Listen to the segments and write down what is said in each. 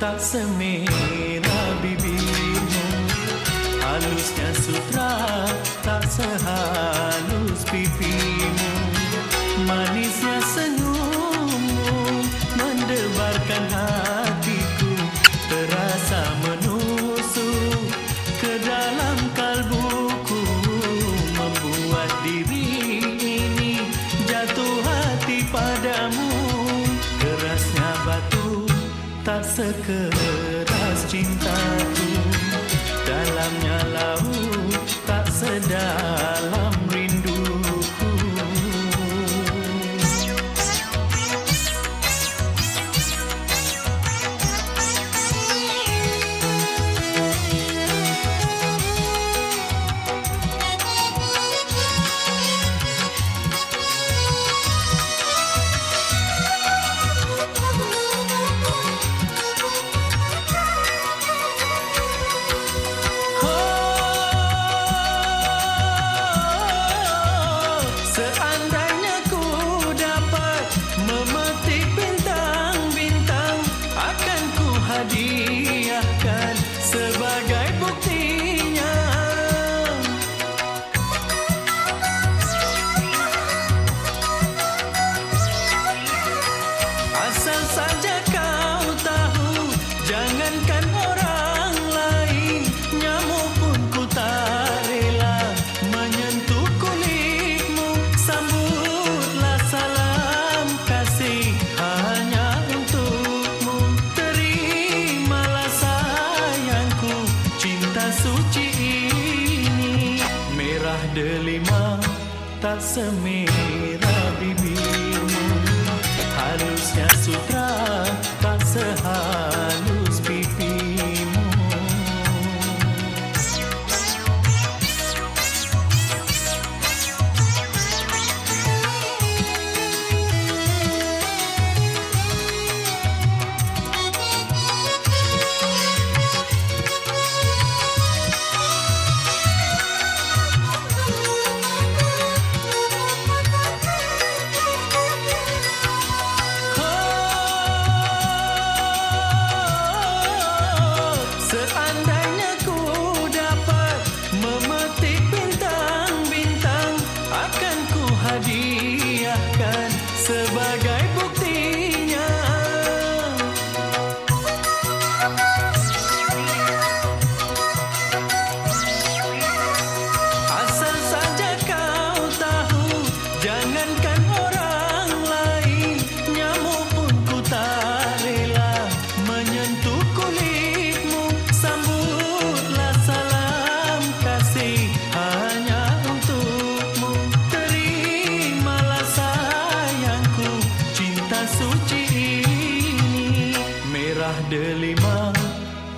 तस मेरा बिबी हूँ आलू सुथरा तसहा tak sekeras cintaku. Dalamnya lah Delima tak semerah bibimu. Harusnya sutra tak sehat.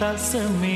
तस्मे